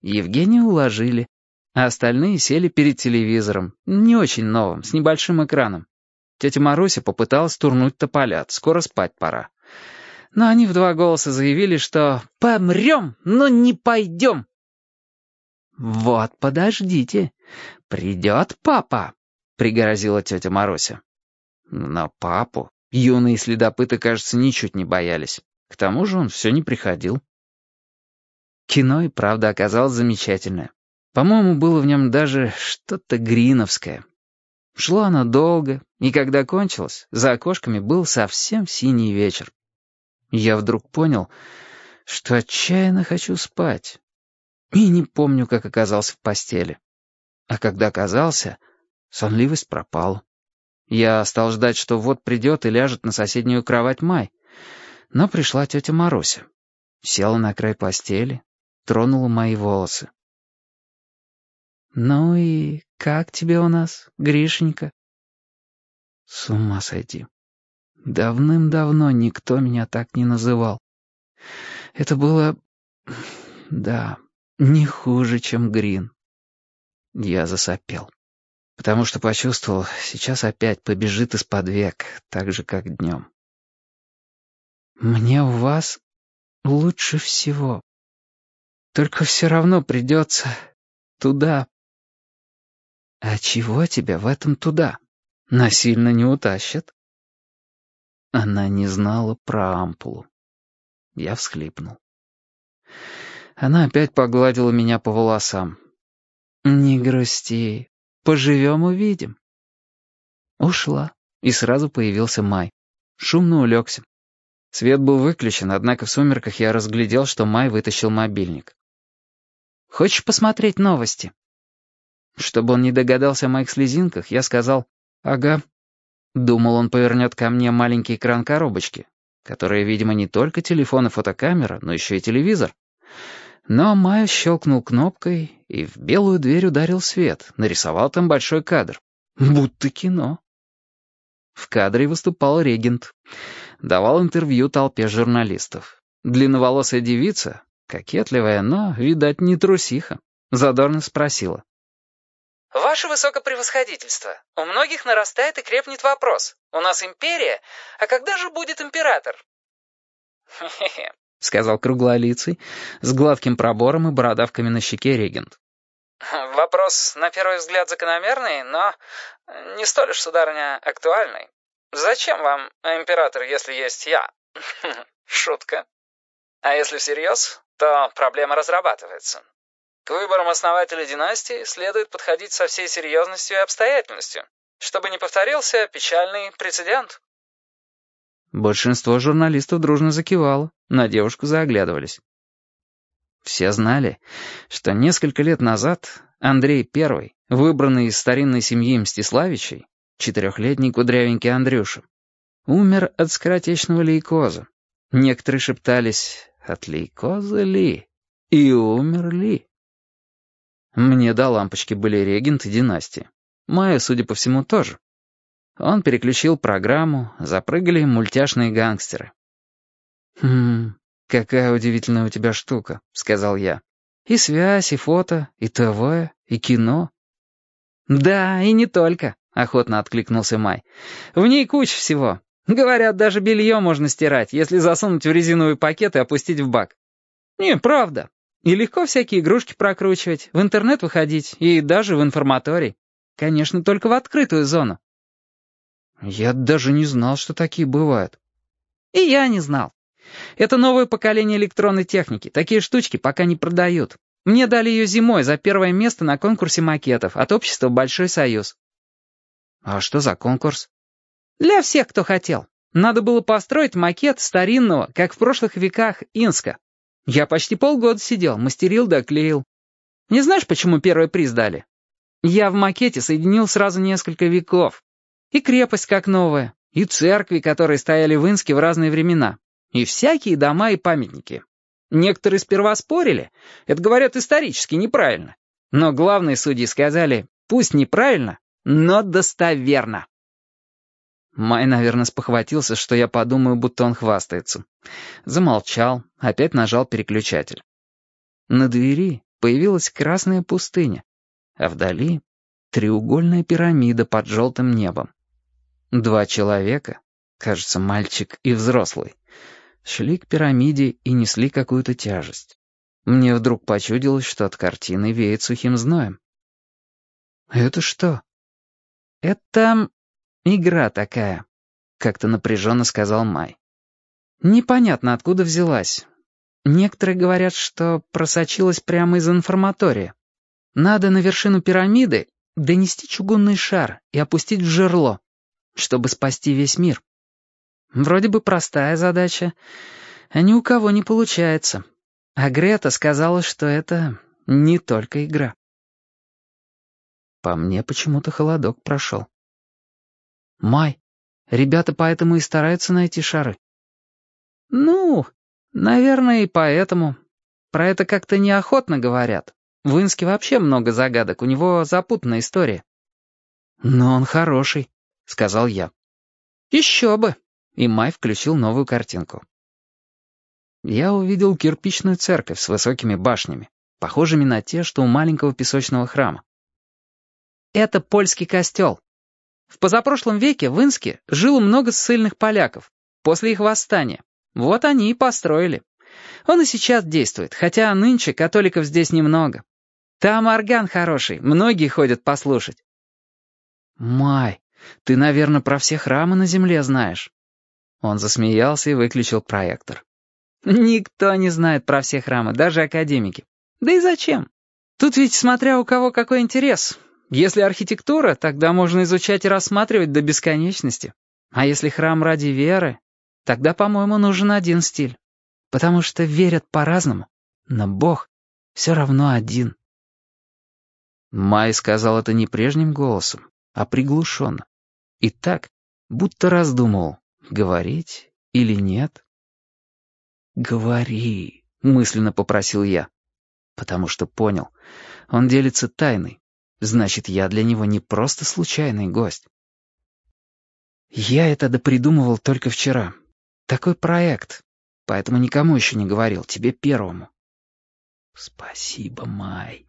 Евгения уложили, а остальные сели перед телевизором, не очень новым, с небольшим экраном. Тетя Маруся попыталась турнуть тополят, скоро спать пора. Но они в два голоса заявили, что «помрем, но не пойдем». «Вот, подождите, придет папа», — пригрозила тетя Маруся. Но папу юные следопыты, кажется, ничуть не боялись. К тому же он все не приходил. Кино и правда оказалось замечательное. По-моему, было в нем даже что-то гриновское. Шло оно долго, и когда кончилось, за окошками был совсем синий вечер. Я вдруг понял, что отчаянно хочу спать. И не помню, как оказался в постели. А когда оказался, сонливость пропала. Я стал ждать, что вот придет и ляжет на соседнюю кровать Май. Но пришла тетя Маруся. Села на край постели, тронула мои волосы. «Ну и как тебе у нас, Гришенька?» «С ума сойти. Давным-давно никто меня так не называл. Это было... да, не хуже, чем Грин». Я засопел, потому что почувствовал, сейчас опять побежит из-под век, так же, как днем. «Мне у вас лучше всего», только все равно придется туда. А чего тебя в этом туда? Насильно не утащат? Она не знала про ампулу. Я всхлипнул. Она опять погладила меня по волосам. «Не грусти. Поживем — увидим». Ушла, и сразу появился Май. Шумно улегся. Свет был выключен, однако в сумерках я разглядел, что Май вытащил мобильник. Хочешь посмотреть новости?» Чтобы он не догадался о моих слезинках, я сказал «Ага». Думал, он повернет ко мне маленький экран коробочки, которая, видимо, не только телефон и фотокамера, но еще и телевизор. Но Майя щелкнул кнопкой, и в белую дверь ударил свет, нарисовал там большой кадр. Будто кино. В кадре выступал регент. Давал интервью толпе журналистов. Длинноволосая девица, Кокетливая, но, видать, не трусиха. Задорно спросила. «Ваше высокопревосходительство, у многих нарастает и крепнет вопрос. У нас империя, а когда же будет император?» «Хе-хе», — сказал круглолицый, с гладким пробором и бородавками на щеке регент. «Вопрос, на первый взгляд, закономерный, но не столь уж, сударыня, актуальный. Зачем вам император, если есть я?» Шутка. А если всерьез, то проблема разрабатывается. К выборам основателя династии следует подходить со всей серьезностью и обстоятельностью, чтобы не повторился печальный прецедент. Большинство журналистов дружно закивало, на девушку заоглядывались. Все знали, что несколько лет назад Андрей I, выбранный из старинной семьи Мстиславичей, четырехлетний кудрявенький Андрюша, умер от скоротечного лейкоза. Некоторые шептались от лейкоза ли? И умер ли? Мне до лампочки были регент и династии. Майя, судя по всему, тоже. Он переключил программу, запрыгали мультяшные гангстеры. «Хм, какая удивительная у тебя штука», — сказал я. «И связь, и фото, и ТВ, и кино». «Да, и не только», — охотно откликнулся Май. «В ней куча всего. Говорят, даже белье можно стирать, если засунуть в резиновый пакет и опустить в бак. Не, правда. И легко всякие игрушки прокручивать, в интернет выходить и даже в информаторий. Конечно, только в открытую зону. Я даже не знал, что такие бывают. И я не знал. Это новое поколение электронной техники. Такие штучки пока не продают. Мне дали ее зимой за первое место на конкурсе макетов от общества «Большой Союз». А что за конкурс? Для всех, кто хотел. Надо было построить макет старинного, как в прошлых веках, Инска. Я почти полгода сидел, мастерил да клеил. Не знаешь, почему первый приз дали? Я в макете соединил сразу несколько веков. И крепость как новая, и церкви, которые стояли в Инске в разные времена, и всякие дома и памятники. Некоторые сперва спорили, это, говорят, исторически неправильно. Но главные судьи сказали, пусть неправильно, но достоверно. Май, наверное, спохватился, что я подумаю, будто он хвастается. Замолчал, опять нажал переключатель. На двери, появилась красная пустыня, а вдали — треугольная пирамида под желтым небом. Два человека, кажется, мальчик и взрослый, шли к пирамиде и несли какую-то тяжесть. Мне вдруг почудилось, что от картины веет сухим зноем. «Это что?» «Это игра такая», — как-то напряженно сказал Май. «Непонятно, откуда взялась. Некоторые говорят, что просочилась прямо из информатория. Надо на вершину пирамиды донести чугунный шар и опустить в жерло, чтобы спасти весь мир. Вроде бы простая задача, а ни у кого не получается. А Грета сказала, что это не только игра. По мне почему-то холодок прошел. «Май, ребята поэтому и стараются найти шары». «Ну, наверное, и поэтому. Про это как-то неохотно говорят. В Инске вообще много загадок, у него запутанная история». «Но он хороший», — сказал я. «Еще бы», — и Май включил новую картинку. Я увидел кирпичную церковь с высокими башнями, похожими на те, что у маленького песочного храма. Это польский костел. В позапрошлом веке в Инске жило много ссыльных поляков, после их восстания. Вот они и построили. Он и сейчас действует, хотя нынче католиков здесь немного. Там орган хороший, многие ходят послушать. «Май, ты, наверное, про все храмы на земле знаешь». Он засмеялся и выключил проектор. «Никто не знает про все храмы, даже академики. Да и зачем? Тут ведь смотря у кого какой интерес. Если архитектура, тогда можно изучать и рассматривать до бесконечности. А если храм ради веры, тогда, по-моему, нужен один стиль. Потому что верят по-разному, но Бог все равно один. Май сказал это не прежним голосом, а приглушенно. И так, будто раздумывал, говорить или нет. «Говори», — мысленно попросил я, потому что понял, он делится тайной, значит, я для него не просто случайный гость. Я это допридумывал только вчера. Такой проект, поэтому никому еще не говорил, тебе первому. Спасибо, Май.